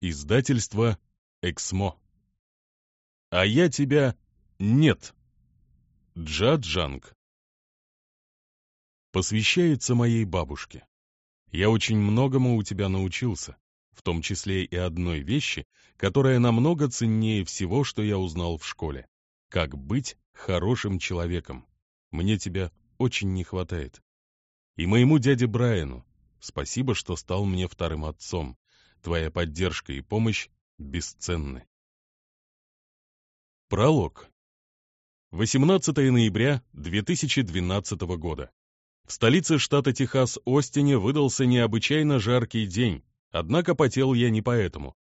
Издательство «Эксмо». А я тебя нет. Джа-Джанг. Посвящается моей бабушке. Я очень многому у тебя научился, в том числе и одной вещи, которая намного ценнее всего, что я узнал в школе. Как быть хорошим человеком. Мне тебя очень не хватает. И моему дяде Брайану спасибо, что стал мне вторым отцом. Твоя поддержка и помощь бесценны. Пролог. 18 ноября 2012 года. В столице штата Техас Остине выдался необычайно жаркий день, однако потел я не поэтому.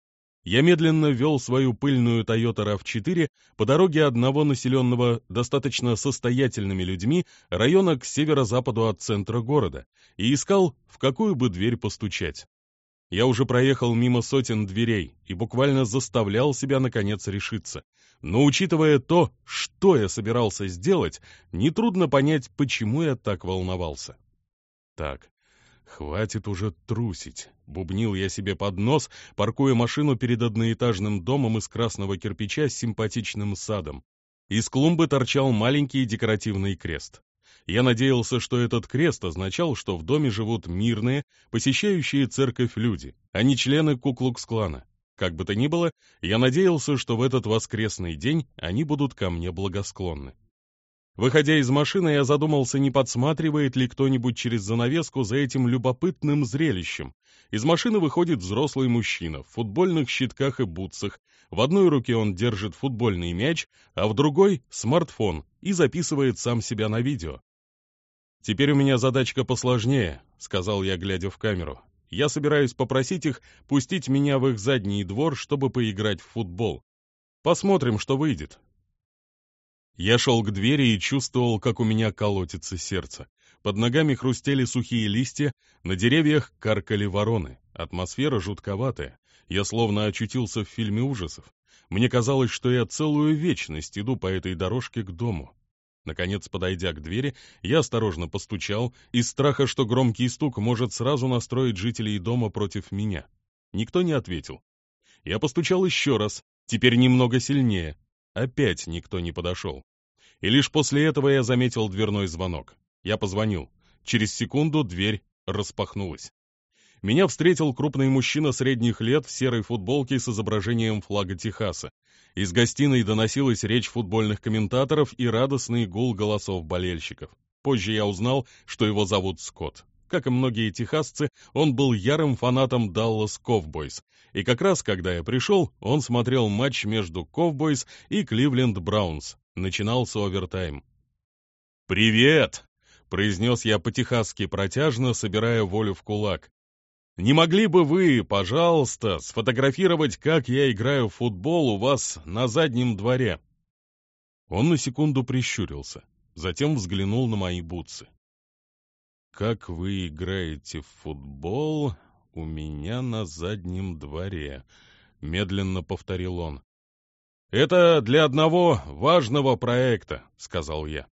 Я медленно вел свою пыльную Toyota RAV4 по дороге одного населенного достаточно состоятельными людьми района к северо-западу от центра города и искал, в какую бы дверь постучать. Я уже проехал мимо сотен дверей и буквально заставлял себя наконец решиться. Но учитывая то, что я собирался сделать, нетрудно понять, почему я так волновался. Так, «Хватит уже трусить», — бубнил я себе под нос, паркуя машину перед одноэтажным домом из красного кирпича с симпатичным садом. Из клумбы торчал маленький декоративный крест. Я надеялся, что этот крест означал, что в доме живут мирные, посещающие церковь люди, а не члены Куклукс-клана. Как бы то ни было, я надеялся, что в этот воскресный день они будут ко мне благосклонны. Выходя из машины, я задумался, не подсматривает ли кто-нибудь через занавеску за этим любопытным зрелищем. Из машины выходит взрослый мужчина в футбольных щитках и бутсах. В одной руке он держит футбольный мяч, а в другой — смартфон и записывает сам себя на видео. «Теперь у меня задачка посложнее», — сказал я, глядя в камеру. «Я собираюсь попросить их пустить меня в их задний двор, чтобы поиграть в футбол. Посмотрим, что выйдет. Я шел к двери и чувствовал, как у меня колотится сердце. Под ногами хрустели сухие листья, на деревьях каркали вороны. Атмосфера жутковатая. Я словно очутился в фильме ужасов. Мне казалось, что я целую вечность иду по этой дорожке к дому. Наконец, подойдя к двери, я осторожно постучал, из страха, что громкий стук может сразу настроить жителей дома против меня. Никто не ответил. Я постучал еще раз, теперь немного сильнее. Опять никто не подошел. И лишь после этого я заметил дверной звонок. Я позвонил. Через секунду дверь распахнулась. Меня встретил крупный мужчина средних лет в серой футболке с изображением флага Техаса. Из гостиной доносилась речь футбольных комментаторов и радостный гул голосов болельщиков. Позже я узнал, что его зовут Скотт. Как и многие техасцы, он был ярым фанатом Dallas Cowboys. И как раз, когда я пришел, он смотрел матч между Cowboys и Кливленд Браунс. Начинался овертайм. «Привет!» — произнес я по-техасски протяжно, собирая волю в кулак. «Не могли бы вы, пожалуйста, сфотографировать, как я играю в футбол у вас на заднем дворе?» Он на секунду прищурился, затем взглянул на мои бутсы как вы играете в футбол у меня на заднем дворе», — медленно повторил он. «Это для одного важного проекта», — сказал я.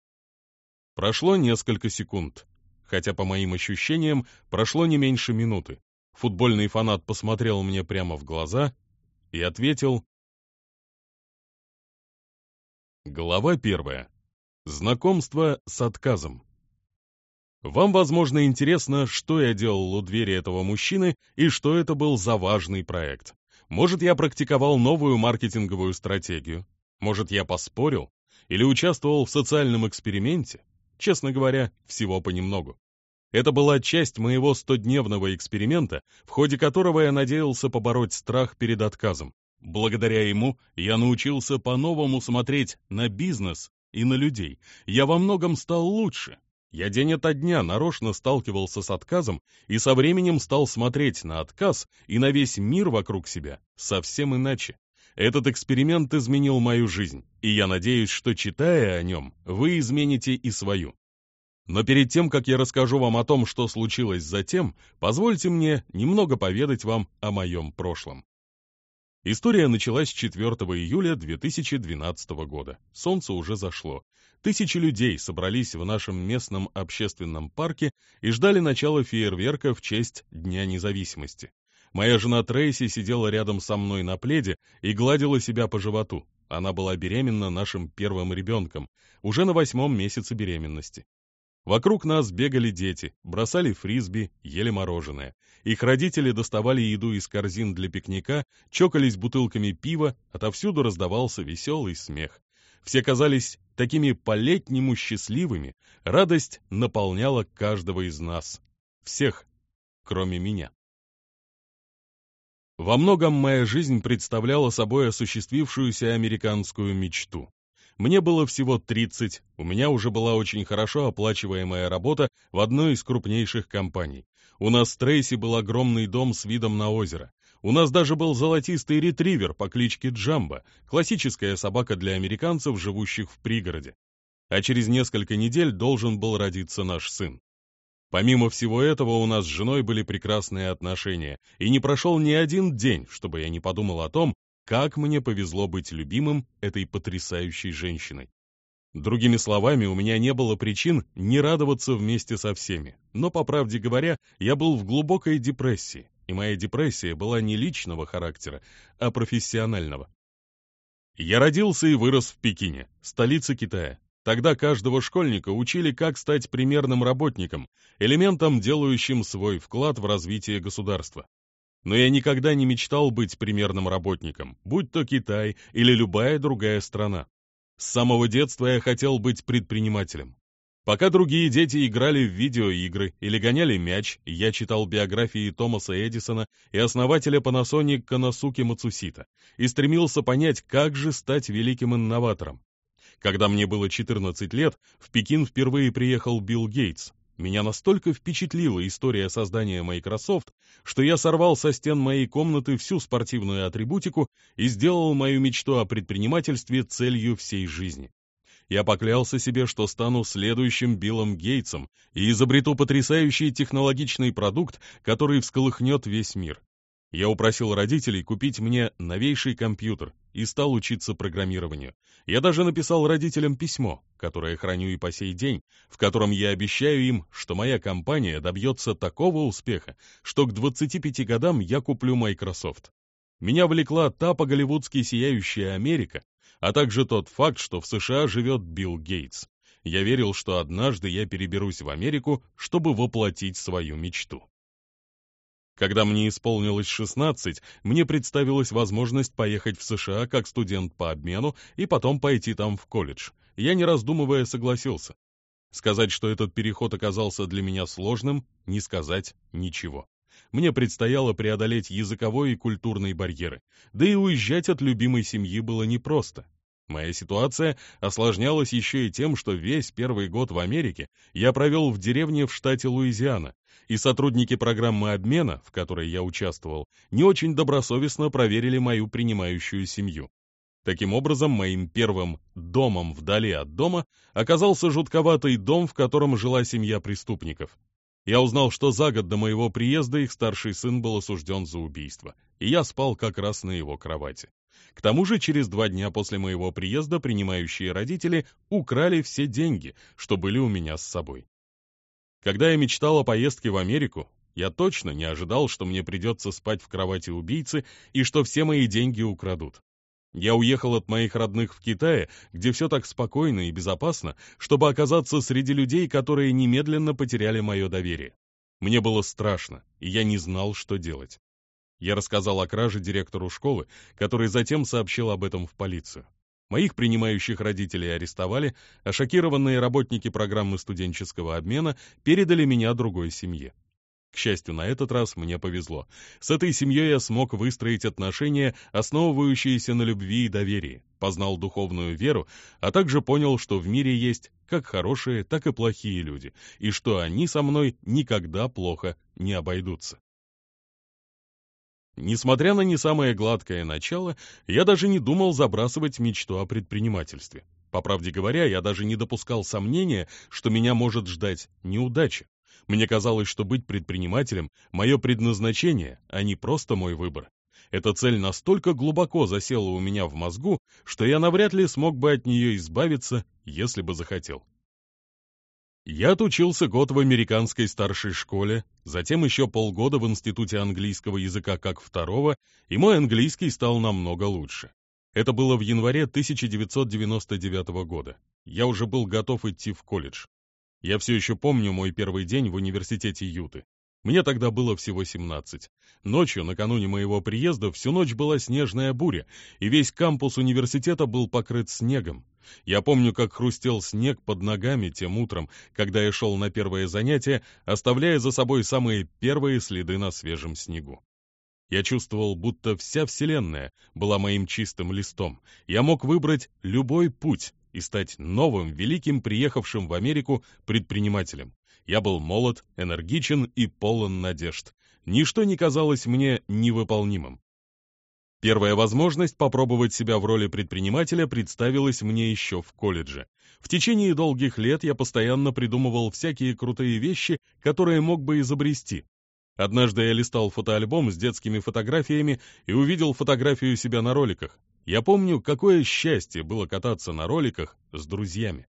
Прошло несколько секунд, хотя, по моим ощущениям, прошло не меньше минуты. Футбольный фанат посмотрел мне прямо в глаза и ответил... Глава первая. Знакомство с отказом. Вам, возможно, интересно, что я делал у двери этого мужчины и что это был за важный проект. Может, я практиковал новую маркетинговую стратегию? Может, я поспорил? Или участвовал в социальном эксперименте? Честно говоря, всего понемногу. Это была часть моего стодневного эксперимента, в ходе которого я надеялся побороть страх перед отказом. Благодаря ему я научился по-новому смотреть на бизнес и на людей. Я во многом стал лучше, я день ото дня нарочно сталкивался с отказом и со временем стал смотреть на отказ и на весь мир вокруг себя совсем иначе. Этот эксперимент изменил мою жизнь, и я надеюсь, что, читая о нем, вы измените и свою. Но перед тем, как я расскажу вам о том, что случилось затем, позвольте мне немного поведать вам о моем прошлом. История началась 4 июля 2012 года. Солнце уже зашло. Тысячи людей собрались в нашем местном общественном парке и ждали начала фейерверка в честь Дня независимости. Моя жена Трейси сидела рядом со мной на пледе и гладила себя по животу. Она была беременна нашим первым ребенком, уже на восьмом месяце беременности. Вокруг нас бегали дети, бросали фрисби, ели мороженое. Их родители доставали еду из корзин для пикника, чокались бутылками пива, отовсюду раздавался веселый смех. Все казались такими по-летнему счастливыми, радость наполняла каждого из нас. Всех, кроме меня. Во многом моя жизнь представляла собой осуществившуюся американскую мечту. Мне было всего 30, у меня уже была очень хорошо оплачиваемая работа в одной из крупнейших компаний. У нас в Трейси был огромный дом с видом на озеро. У нас даже был золотистый ретривер по кличке Джамбо, классическая собака для американцев, живущих в пригороде. А через несколько недель должен был родиться наш сын. Помимо всего этого, у нас с женой были прекрасные отношения, и не прошел ни один день, чтобы я не подумал о том, как мне повезло быть любимым этой потрясающей женщиной. Другими словами, у меня не было причин не радоваться вместе со всеми. Но, по правде говоря, я был в глубокой депрессии, и моя депрессия была не личного характера, а профессионального. Я родился и вырос в Пекине, столице Китая. Тогда каждого школьника учили, как стать примерным работником, элементом, делающим свой вклад в развитие государства. Но я никогда не мечтал быть примерным работником, будь то Китай или любая другая страна. С самого детства я хотел быть предпринимателем. Пока другие дети играли в видеоигры или гоняли мяч, я читал биографии Томаса Эдисона и основателя Panasonic Канасуки Мацусита и стремился понять, как же стать великим инноватором. Когда мне было 14 лет, в Пекин впервые приехал Билл Гейтс, меня настолько впечатлила история создания Microsoft, что я сорвал со стен моей комнаты всю спортивную атрибутику и сделал мою мечту о предпринимательстве целью всей жизни. Я поклялся себе, что стану следующим Биллом Гейтсом и изобрету потрясающий технологичный продукт, который всколыхнет весь мир. Я упросил родителей купить мне новейший компьютер, и стал учиться программированию. Я даже написал родителям письмо, которое храню и по сей день, в котором я обещаю им, что моя компания добьется такого успеха, что к 25 годам я куплю Microsoft. Меня влекла та по-голливудски сияющая Америка, а также тот факт, что в США живет Билл Гейтс. Я верил, что однажды я переберусь в Америку, чтобы воплотить свою мечту. Когда мне исполнилось 16, мне представилась возможность поехать в США как студент по обмену и потом пойти там в колледж. Я, не раздумывая, согласился. Сказать, что этот переход оказался для меня сложным, не сказать ничего. Мне предстояло преодолеть языковой и культурные барьеры, да и уезжать от любимой семьи было непросто. Моя ситуация осложнялась еще и тем, что весь первый год в Америке я провел в деревне в штате Луизиана, и сотрудники программы обмена, в которой я участвовал, не очень добросовестно проверили мою принимающую семью. Таким образом, моим первым домом вдали от дома оказался жутковатый дом, в котором жила семья преступников. Я узнал, что за год до моего приезда их старший сын был осужден за убийство, и я спал как раз на его кровати. К тому же через два дня после моего приезда принимающие родители украли все деньги, что были у меня с собой. Когда я мечтал о поездке в Америку, я точно не ожидал, что мне придется спать в кровати убийцы и что все мои деньги украдут. Я уехал от моих родных в Китае, где все так спокойно и безопасно, чтобы оказаться среди людей, которые немедленно потеряли мое доверие. Мне было страшно, и я не знал, что делать. Я рассказал о краже директору школы, который затем сообщил об этом в полицию. Моих принимающих родителей арестовали, а шокированные работники программы студенческого обмена передали меня другой семье. К счастью, на этот раз мне повезло. С этой семьей я смог выстроить отношения, основывающиеся на любви и доверии, познал духовную веру, а также понял, что в мире есть как хорошие, так и плохие люди, и что они со мной никогда плохо не обойдутся. Несмотря на не самое гладкое начало, я даже не думал забрасывать мечту о предпринимательстве. По правде говоря, я даже не допускал сомнения, что меня может ждать неудача. Мне казалось, что быть предпринимателем – мое предназначение, а не просто мой выбор. Эта цель настолько глубоко засела у меня в мозгу, что я навряд ли смог бы от нее избавиться, если бы захотел. Я отучился год в американской старшей школе, затем еще полгода в Институте английского языка как второго, и мой английский стал намного лучше. Это было в январе 1999 года. Я уже был готов идти в колледж. Я все еще помню мой первый день в университете Юты. Мне тогда было всего 17. Ночью, накануне моего приезда, всю ночь была снежная буря, и весь кампус университета был покрыт снегом. Я помню, как хрустел снег под ногами тем утром, когда я шел на первое занятие, оставляя за собой самые первые следы на свежем снегу. Я чувствовал, будто вся Вселенная была моим чистым листом. Я мог выбрать любой путь и стать новым, великим, приехавшим в Америку предпринимателем. Я был молод, энергичен и полон надежд. Ничто не казалось мне невыполнимым. Первая возможность попробовать себя в роли предпринимателя представилась мне еще в колледже. В течение долгих лет я постоянно придумывал всякие крутые вещи, которые мог бы изобрести. Однажды я листал фотоальбом с детскими фотографиями и увидел фотографию себя на роликах. Я помню, какое счастье было кататься на роликах с друзьями.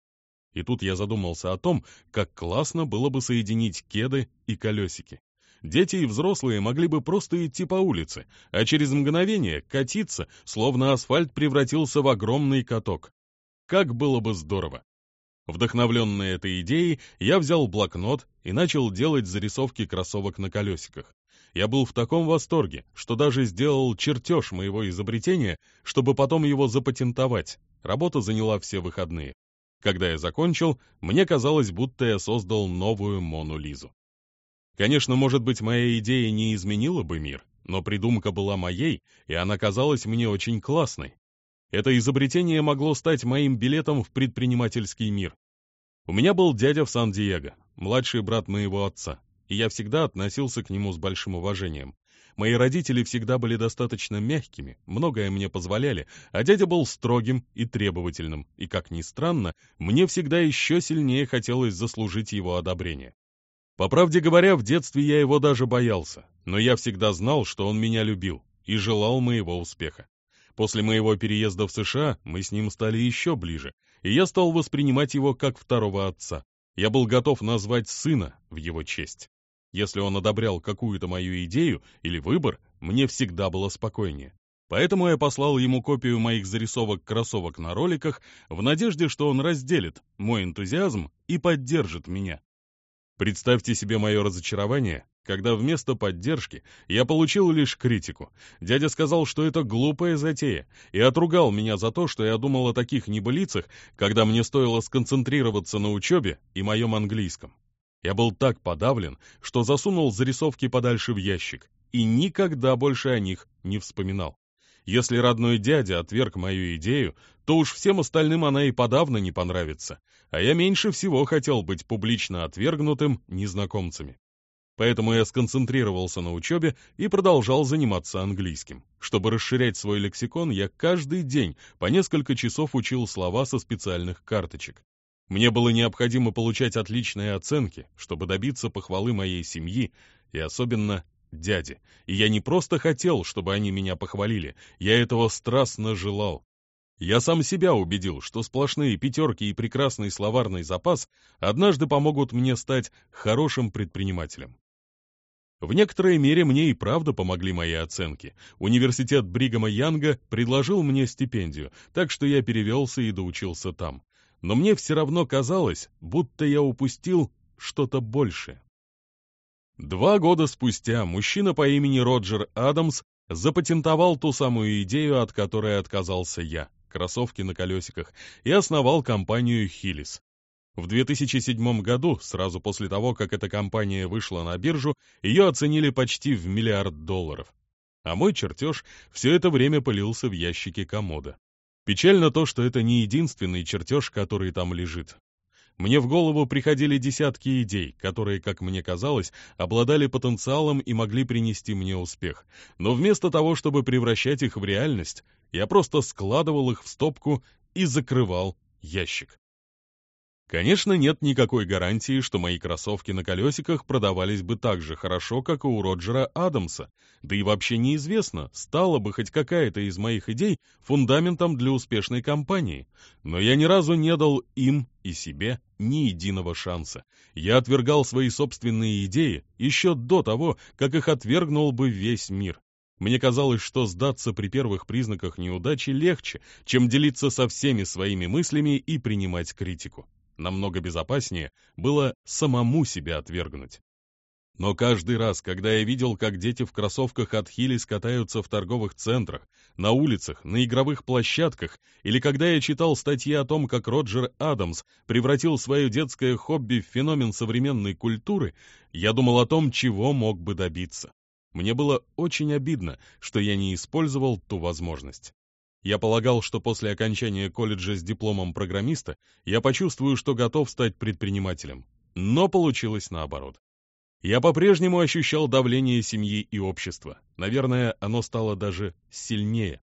И тут я задумался о том, как классно было бы соединить кеды и колесики. Дети и взрослые могли бы просто идти по улице, а через мгновение катиться, словно асфальт превратился в огромный каток. Как было бы здорово! Вдохновленный этой идеей, я взял блокнот и начал делать зарисовки кроссовок на колесиках. Я был в таком восторге, что даже сделал чертеж моего изобретения, чтобы потом его запатентовать. Работа заняла все выходные. Когда я закончил, мне казалось, будто я создал новую Мону Лизу. Конечно, может быть, моя идея не изменила бы мир, но придумка была моей, и она казалась мне очень классной. Это изобретение могло стать моим билетом в предпринимательский мир. У меня был дядя в Сан-Диего, младший брат моего отца, и я всегда относился к нему с большим уважением. Мои родители всегда были достаточно мягкими, многое мне позволяли, а дядя был строгим и требовательным, и, как ни странно, мне всегда еще сильнее хотелось заслужить его одобрение. По правде говоря, в детстве я его даже боялся, но я всегда знал, что он меня любил и желал моего успеха. После моего переезда в США мы с ним стали еще ближе, и я стал воспринимать его как второго отца. Я был готов назвать сына в его честь. Если он одобрял какую-то мою идею или выбор, мне всегда было спокойнее. Поэтому я послал ему копию моих зарисовок кроссовок на роликах в надежде, что он разделит мой энтузиазм и поддержит меня. Представьте себе мое разочарование, когда вместо поддержки я получил лишь критику. Дядя сказал, что это глупая затея, и отругал меня за то, что я думал о таких небылицах, когда мне стоило сконцентрироваться на учебе и моем английском. Я был так подавлен, что засунул зарисовки подальше в ящик и никогда больше о них не вспоминал. Если родной дядя отверг мою идею, то уж всем остальным она и подавно не понравится, а я меньше всего хотел быть публично отвергнутым незнакомцами. Поэтому я сконцентрировался на учебе и продолжал заниматься английским. Чтобы расширять свой лексикон, я каждый день по несколько часов учил слова со специальных карточек. Мне было необходимо получать отличные оценки, чтобы добиться похвалы моей семьи и особенно дяди. И я не просто хотел, чтобы они меня похвалили, я этого страстно желал. Я сам себя убедил, что сплошные пятерки и прекрасный словарный запас однажды помогут мне стать хорошим предпринимателем. В некоторой мере мне и правда помогли мои оценки. Университет Бригама Янга предложил мне стипендию, так что я перевелся и доучился там но мне все равно казалось, будто я упустил что-то большее. Два года спустя мужчина по имени Роджер Адамс запатентовал ту самую идею, от которой отказался я, кроссовки на колесиках, и основал компанию Хиллис. В 2007 году, сразу после того, как эта компания вышла на биржу, ее оценили почти в миллиард долларов. А мой чертеж все это время пылился в ящике комода. Печально то, что это не единственный чертеж, который там лежит. Мне в голову приходили десятки идей, которые, как мне казалось, обладали потенциалом и могли принести мне успех. Но вместо того, чтобы превращать их в реальность, я просто складывал их в стопку и закрывал ящик. Конечно, нет никакой гарантии, что мои кроссовки на колесиках продавались бы так же хорошо, как и у Роджера Адамса. Да и вообще неизвестно, стала бы хоть какая-то из моих идей фундаментом для успешной компании. Но я ни разу не дал им и себе ни единого шанса. Я отвергал свои собственные идеи еще до того, как их отвергнул бы весь мир. Мне казалось, что сдаться при первых признаках неудачи легче, чем делиться со всеми своими мыслями и принимать критику намного безопаснее было самому себя отвергнуть. Но каждый раз, когда я видел, как дети в кроссовках от Хилис катаются в торговых центрах, на улицах, на игровых площадках, или когда я читал статьи о том, как Роджер Адамс превратил свое детское хобби в феномен современной культуры, я думал о том, чего мог бы добиться. Мне было очень обидно, что я не использовал ту возможность. Я полагал, что после окончания колледжа с дипломом программиста я почувствую, что готов стать предпринимателем. Но получилось наоборот. Я по-прежнему ощущал давление семьи и общества. Наверное, оно стало даже сильнее.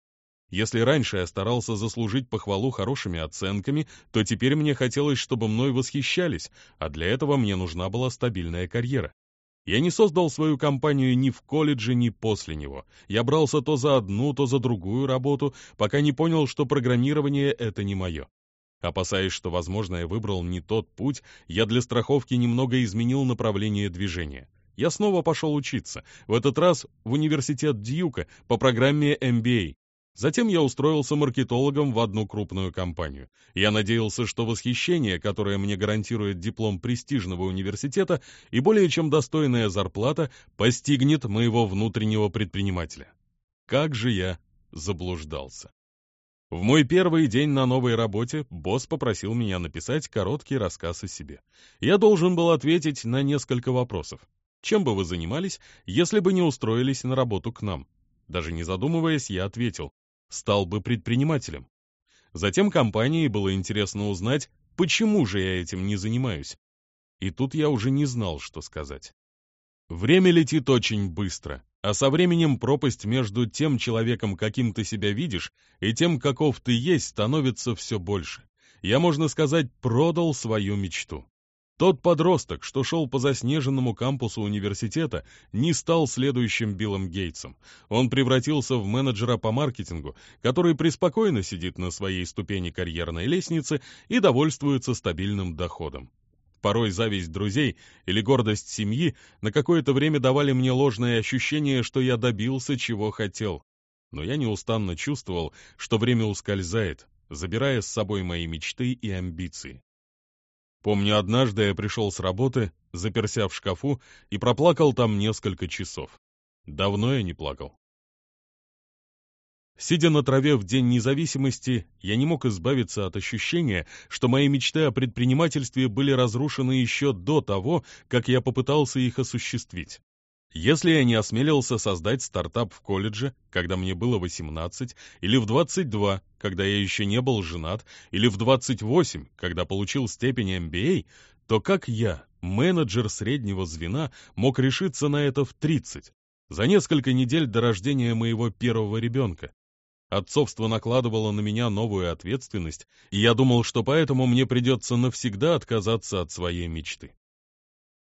Если раньше я старался заслужить похвалу хорошими оценками, то теперь мне хотелось, чтобы мной восхищались, а для этого мне нужна была стабильная карьера. Я не создал свою компанию ни в колледже, ни после него. Я брался то за одну, то за другую работу, пока не понял, что программирование — это не мое. Опасаясь, что, возможно, я выбрал не тот путь, я для страховки немного изменил направление движения. Я снова пошел учиться, в этот раз в университет Дьюка по программе MBA, Затем я устроился маркетологом в одну крупную компанию. Я надеялся, что восхищение, которое мне гарантирует диплом престижного университета и более чем достойная зарплата, постигнет моего внутреннего предпринимателя. Как же я заблуждался. В мой первый день на новой работе босс попросил меня написать короткий рассказ о себе. Я должен был ответить на несколько вопросов. Чем бы вы занимались, если бы не устроились на работу к нам? Даже не задумываясь, я ответил, стал бы предпринимателем. Затем компании было интересно узнать, почему же я этим не занимаюсь. И тут я уже не знал, что сказать. Время летит очень быстро, а со временем пропасть между тем человеком, каким ты себя видишь, и тем, каков ты есть, становится все больше. Я, можно сказать, продал свою мечту. Тот подросток, что шел по заснеженному кампусу университета, не стал следующим Биллом Гейтсом. Он превратился в менеджера по маркетингу, который преспокойно сидит на своей ступени карьерной лестницы и довольствуется стабильным доходом. Порой зависть друзей или гордость семьи на какое-то время давали мне ложное ощущение, что я добился, чего хотел. Но я неустанно чувствовал, что время ускользает, забирая с собой мои мечты и амбиции. Помню, однажды я пришел с работы, заперся в шкафу и проплакал там несколько часов. Давно я не плакал. Сидя на траве в День независимости, я не мог избавиться от ощущения, что мои мечты о предпринимательстве были разрушены еще до того, как я попытался их осуществить. Если я не осмелился создать стартап в колледже, когда мне было 18, или в 22, когда я еще не был женат, или в 28, когда получил степень MBA, то как я, менеджер среднего звена, мог решиться на это в 30, за несколько недель до рождения моего первого ребенка? Отцовство накладывало на меня новую ответственность, и я думал, что поэтому мне придется навсегда отказаться от своей мечты.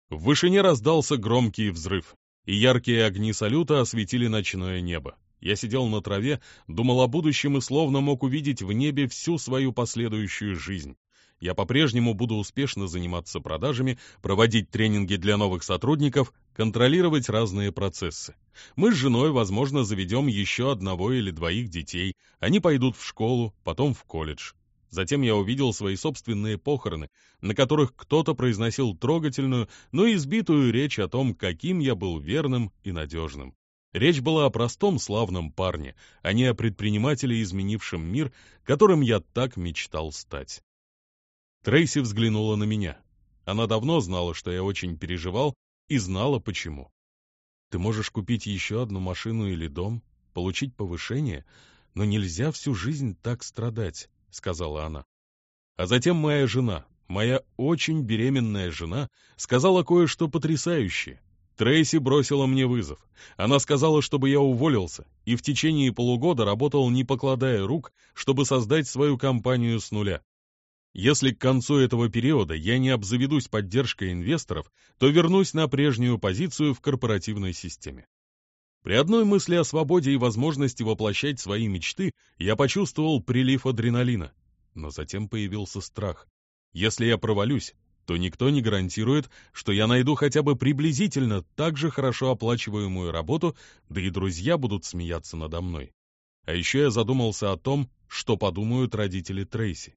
В вышине раздался громкий взрыв и яркие огни салюта осветили ночное небо. Я сидел на траве, думал о будущем и словно мог увидеть в небе всю свою последующую жизнь. Я по-прежнему буду успешно заниматься продажами, проводить тренинги для новых сотрудников, контролировать разные процессы. Мы с женой, возможно, заведем еще одного или двоих детей. Они пойдут в школу, потом в колледж. Затем я увидел свои собственные похороны, на которых кто-то произносил трогательную, но избитую речь о том, каким я был верным и надежным. Речь была о простом славном парне, а не о предпринимателе, изменившем мир, которым я так мечтал стать. Трейси взглянула на меня. Она давно знала, что я очень переживал, и знала почему. Ты можешь купить еще одну машину или дом, получить повышение, но нельзя всю жизнь так страдать. — сказала она. А затем моя жена, моя очень беременная жена, сказала кое-что потрясающее. Трейси бросила мне вызов. Она сказала, чтобы я уволился, и в течение полугода работал, не покладая рук, чтобы создать свою компанию с нуля. Если к концу этого периода я не обзаведусь поддержкой инвесторов, то вернусь на прежнюю позицию в корпоративной системе. При одной мысли о свободе и возможности воплощать свои мечты я почувствовал прилив адреналина. Но затем появился страх. Если я провалюсь, то никто не гарантирует, что я найду хотя бы приблизительно так же хорошо оплачиваемую работу, да и друзья будут смеяться надо мной. А еще я задумался о том, что подумают родители Трейси.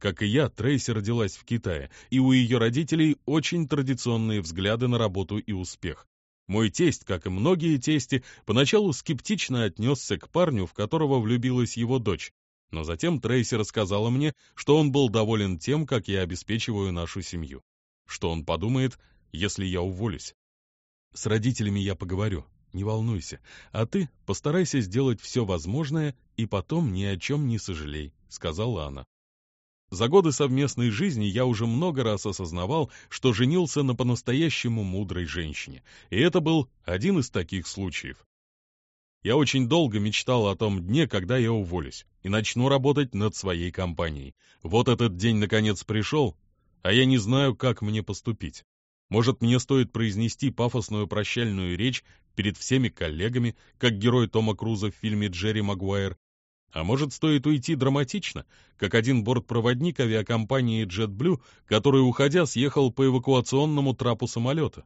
Как и я, Трейси родилась в Китае, и у ее родителей очень традиционные взгляды на работу и успех. Мой тесть, как и многие тести, поначалу скептично отнесся к парню, в которого влюбилась его дочь, но затем Трейси рассказала мне, что он был доволен тем, как я обеспечиваю нашу семью. Что он подумает, если я уволюсь. С родителями я поговорю, не волнуйся, а ты постарайся сделать все возможное и потом ни о чем не сожалей, сказала она. За годы совместной жизни я уже много раз осознавал, что женился на по-настоящему мудрой женщине, и это был один из таких случаев. Я очень долго мечтал о том дне, когда я уволюсь, и начну работать над своей компанией. Вот этот день наконец пришел, а я не знаю, как мне поступить. Может, мне стоит произнести пафосную прощальную речь перед всеми коллегами, как герой Тома Круза в фильме «Джерри Магуайр», а может, стоит уйти драматично, как один бортпроводник авиакомпании JetBlue, который, уходя, съехал по эвакуационному трапу самолета.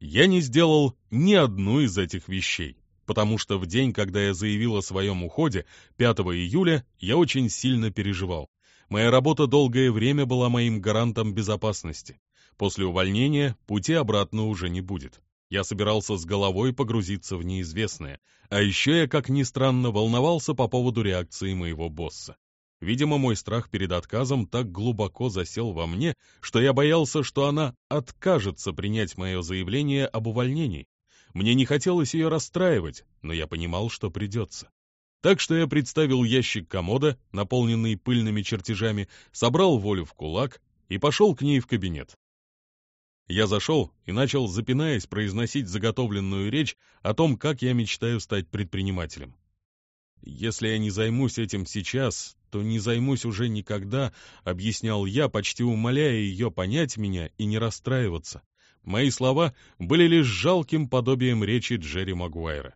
Я не сделал ни одну из этих вещей, потому что в день, когда я заявил о своем уходе, 5 июля, я очень сильно переживал. Моя работа долгое время была моим гарантом безопасности. После увольнения пути обратно уже не будет. Я собирался с головой погрузиться в неизвестное, а еще я, как ни странно, волновался по поводу реакции моего босса. Видимо, мой страх перед отказом так глубоко засел во мне, что я боялся, что она откажется принять мое заявление об увольнении. Мне не хотелось ее расстраивать, но я понимал, что придется. Так что я представил ящик комода, наполненный пыльными чертежами, собрал волю в кулак и пошел к ней в кабинет. Я зашел и начал, запинаясь, произносить заготовленную речь о том, как я мечтаю стать предпринимателем. «Если я не займусь этим сейчас, то не займусь уже никогда», — объяснял я, почти умоляя ее понять меня и не расстраиваться. Мои слова были лишь жалким подобием речи Джерри Магуайра.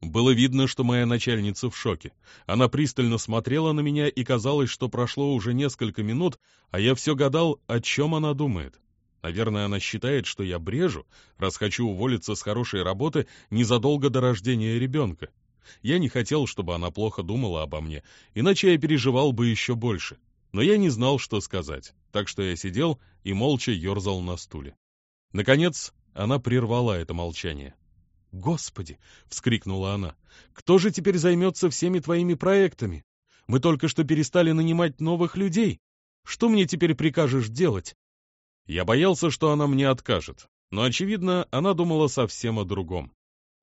Было видно, что моя начальница в шоке. Она пристально смотрела на меня, и казалось, что прошло уже несколько минут, а я все гадал, о чем она думает. Наверное, она считает, что я брежу, раз хочу уволиться с хорошей работы незадолго до рождения ребенка. Я не хотел, чтобы она плохо думала обо мне, иначе я переживал бы еще больше. Но я не знал, что сказать, так что я сидел и молча ерзал на стуле. Наконец, она прервала это молчание. «Господи!» — вскрикнула она. «Кто же теперь займется всеми твоими проектами? Мы только что перестали нанимать новых людей. Что мне теперь прикажешь делать?» Я боялся, что она мне откажет, но, очевидно, она думала совсем о другом.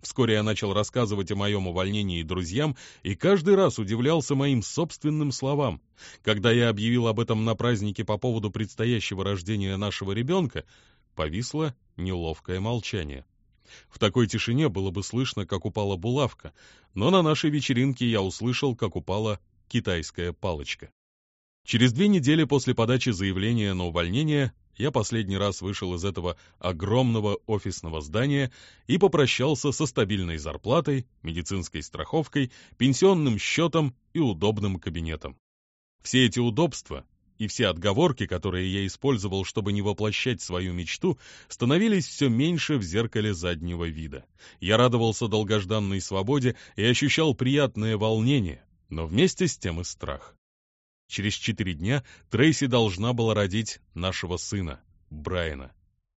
Вскоре я начал рассказывать о моем увольнении друзьям и каждый раз удивлялся моим собственным словам. Когда я объявил об этом на празднике по поводу предстоящего рождения нашего ребенка, повисло неловкое молчание. В такой тишине было бы слышно, как упала булавка, но на нашей вечеринке я услышал, как упала китайская палочка. Через две недели после подачи заявления на увольнение я последний раз вышел из этого огромного офисного здания и попрощался со стабильной зарплатой, медицинской страховкой, пенсионным счетом и удобным кабинетом. Все эти удобства и все отговорки, которые я использовал, чтобы не воплощать свою мечту, становились все меньше в зеркале заднего вида. Я радовался долгожданной свободе и ощущал приятное волнение, но вместе с тем и страх. Через четыре дня Трейси должна была родить нашего сына, Брайана.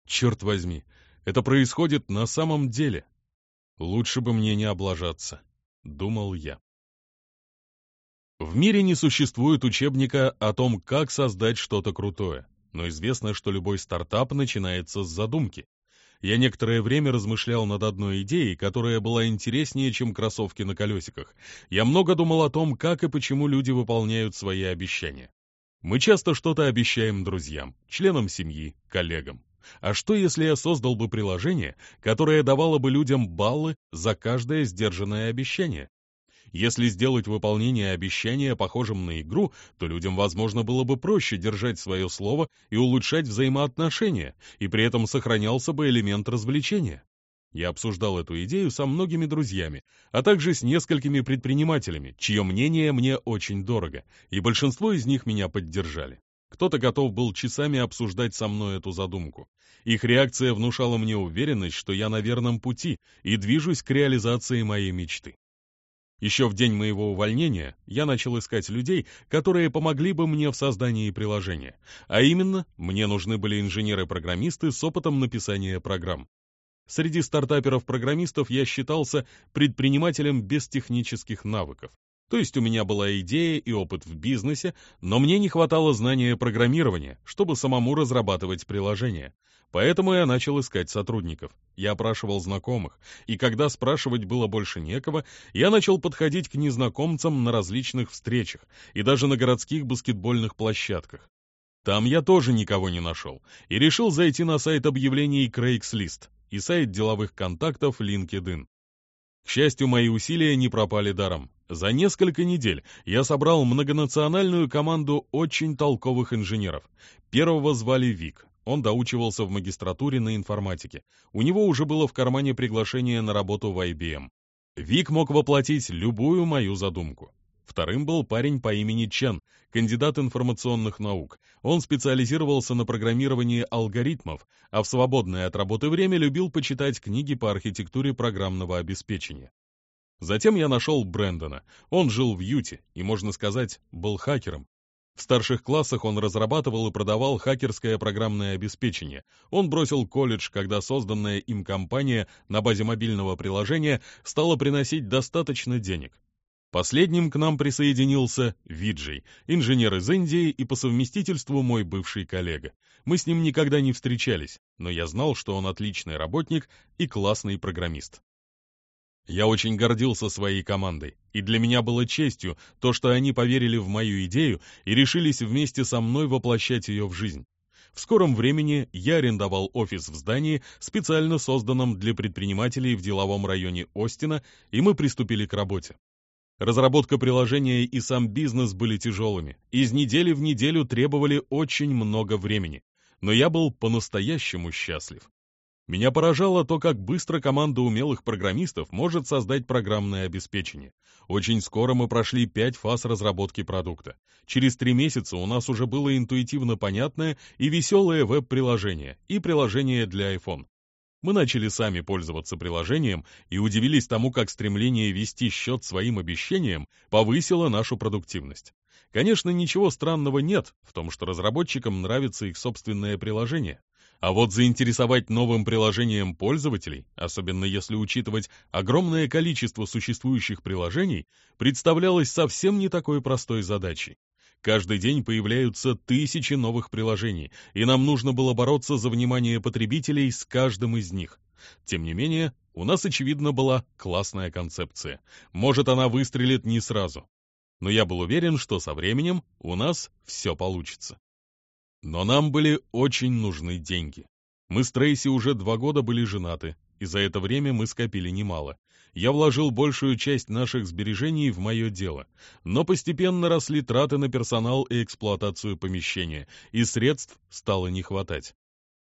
Черт возьми, это происходит на самом деле. Лучше бы мне не облажаться, думал я. В мире не существует учебника о том, как создать что-то крутое, но известно, что любой стартап начинается с задумки. Я некоторое время размышлял над одной идеей, которая была интереснее, чем кроссовки на колесиках. Я много думал о том, как и почему люди выполняют свои обещания. Мы часто что-то обещаем друзьям, членам семьи, коллегам. А что, если я создал бы приложение, которое давало бы людям баллы за каждое сдержанное обещание? Если сделать выполнение обещания похожим на игру, то людям, возможно, было бы проще держать свое слово и улучшать взаимоотношения, и при этом сохранялся бы элемент развлечения. Я обсуждал эту идею со многими друзьями, а также с несколькими предпринимателями, чье мнение мне очень дорого, и большинство из них меня поддержали. Кто-то готов был часами обсуждать со мной эту задумку. Их реакция внушала мне уверенность, что я на верном пути и движусь к реализации моей мечты. Еще в день моего увольнения я начал искать людей, которые помогли бы мне в создании приложения. А именно, мне нужны были инженеры-программисты с опытом написания программ. Среди стартаперов-программистов я считался предпринимателем без технических навыков. То есть у меня была идея и опыт в бизнесе, но мне не хватало знания программирования, чтобы самому разрабатывать приложения. Поэтому я начал искать сотрудников. Я опрашивал знакомых, и когда спрашивать было больше некого, я начал подходить к незнакомцам на различных встречах и даже на городских баскетбольных площадках. Там я тоже никого не нашел и решил зайти на сайт объявлений Craigslist и сайт деловых контактов LinkedIn. К счастью, мои усилия не пропали даром. За несколько недель я собрал многонациональную команду очень толковых инженеров. Первого звали Вик. Он доучивался в магистратуре на информатике. У него уже было в кармане приглашение на работу в IBM. Вик мог воплотить любую мою задумку. Вторым был парень по имени Чен, кандидат информационных наук. Он специализировался на программировании алгоритмов, а в свободное от работы время любил почитать книги по архитектуре программного обеспечения. Затем я нашел Брэндона. Он жил в Юте и, можно сказать, был хакером. В старших классах он разрабатывал и продавал хакерское программное обеспечение. Он бросил колледж, когда созданная им компания на базе мобильного приложения стала приносить достаточно денег. Последним к нам присоединился Виджей, инженер из Индии и по совместительству мой бывший коллега. Мы с ним никогда не встречались, но я знал, что он отличный работник и классный программист. Я очень гордился своей командой, и для меня было честью то, что они поверили в мою идею и решились вместе со мной воплощать ее в жизнь. В скором времени я арендовал офис в здании, специально созданном для предпринимателей в деловом районе Остина, и мы приступили к работе. Разработка приложения и сам бизнес были тяжелыми, из недели в неделю требовали очень много времени, но я был по-настоящему счастлив. Меня поражало то, как быстро команда умелых программистов может создать программное обеспечение. Очень скоро мы прошли пять фаз разработки продукта. Через три месяца у нас уже было интуитивно понятное и веселое веб-приложение и приложение для iPhone. Мы начали сами пользоваться приложением и удивились тому, как стремление вести счет своим обещаниям повысило нашу продуктивность. Конечно, ничего странного нет в том, что разработчикам нравится их собственное приложение. А вот заинтересовать новым приложением пользователей, особенно если учитывать огромное количество существующих приложений, представлялось совсем не такой простой задачей. Каждый день появляются тысячи новых приложений, и нам нужно было бороться за внимание потребителей с каждым из них. Тем не менее, у нас, очевидно, была классная концепция. Может, она выстрелит не сразу. Но я был уверен, что со временем у нас все получится. Но нам были очень нужны деньги. Мы с Трейси уже два года были женаты, и за это время мы скопили немало я вложил большую часть наших сбережений в мое дело, но постепенно росли траты на персонал и эксплуатацию помещения, и средств стало не хватать.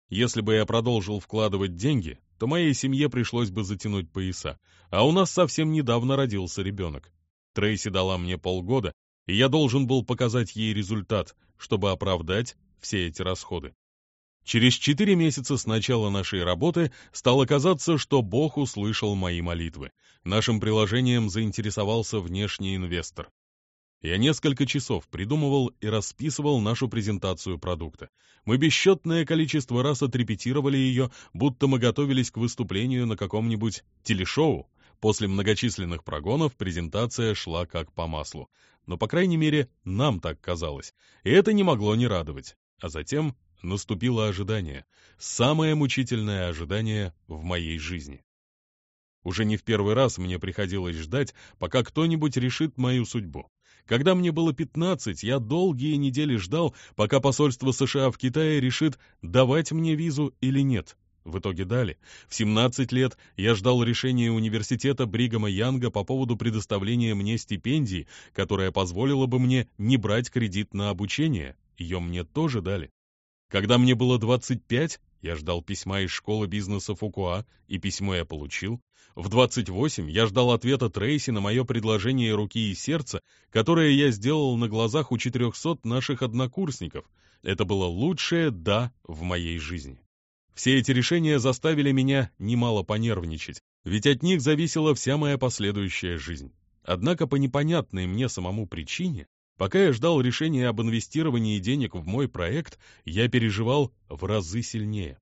Если бы я продолжил вкладывать деньги, то моей семье пришлось бы затянуть пояса, а у нас совсем недавно родился ребенок. Трейси дала мне полгода, и я должен был показать ей результат, чтобы оправдать все эти расходы. Через четыре месяца с начала нашей работы стало казаться, что Бог услышал мои молитвы. Нашим приложением заинтересовался внешний инвестор. Я несколько часов придумывал и расписывал нашу презентацию продукта. Мы бесчетное количество раз отрепетировали ее, будто мы готовились к выступлению на каком-нибудь телешоу. После многочисленных прогонов презентация шла как по маслу. Но, по крайней мере, нам так казалось. И это не могло не радовать. А затем наступило ожидание, самое мучительное ожидание в моей жизни. Уже не в первый раз мне приходилось ждать, пока кто-нибудь решит мою судьбу. Когда мне было 15, я долгие недели ждал, пока посольство США в Китае решит, давать мне визу или нет. В итоге дали. В 17 лет я ждал решения университета Бригама Янга по поводу предоставления мне стипендии, которая позволила бы мне не брать кредит на обучение. Ее мне тоже дали. Когда мне было 25, я ждал письма из школы бизнеса Фукуа, и письмо я получил. В 28 я ждал ответа Трейси на мое предложение руки и сердца, которое я сделал на глазах у 400 наших однокурсников. Это было лучшее «да» в моей жизни. Все эти решения заставили меня немало понервничать, ведь от них зависела вся моя последующая жизнь. Однако по непонятной мне самому причине, пока я ждал решения об инвестировании денег в мой проект, я переживал в разы сильнее.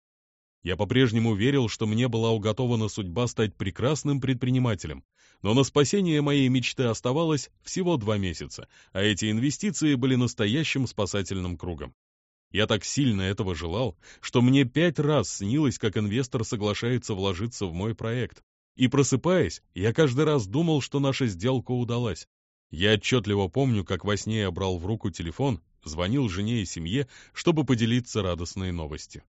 Я по-прежнему верил, что мне была уготована судьба стать прекрасным предпринимателем, но на спасение моей мечты оставалось всего два месяца, а эти инвестиции были настоящим спасательным кругом. Я так сильно этого желал, что мне пять раз снилось, как инвестор соглашается вложиться в мой проект. И просыпаясь, я каждый раз думал, что наша сделка удалась. Я отчетливо помню, как во сне я брал в руку телефон, звонил жене и семье, чтобы поделиться радостной новостью.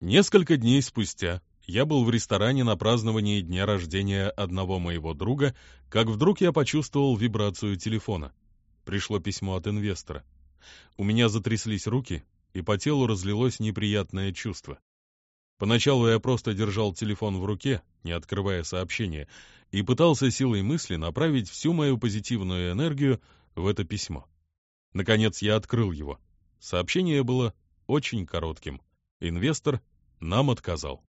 Несколько дней спустя я был в ресторане на праздновании дня рождения одного моего друга, как вдруг я почувствовал вибрацию телефона. Пришло письмо от инвестора. У меня затряслись руки, и по телу разлилось неприятное чувство. Поначалу я просто держал телефон в руке, не открывая сообщения, и пытался силой мысли направить всю мою позитивную энергию в это письмо. Наконец я открыл его. Сообщение было очень коротким. Инвестор нам отказал.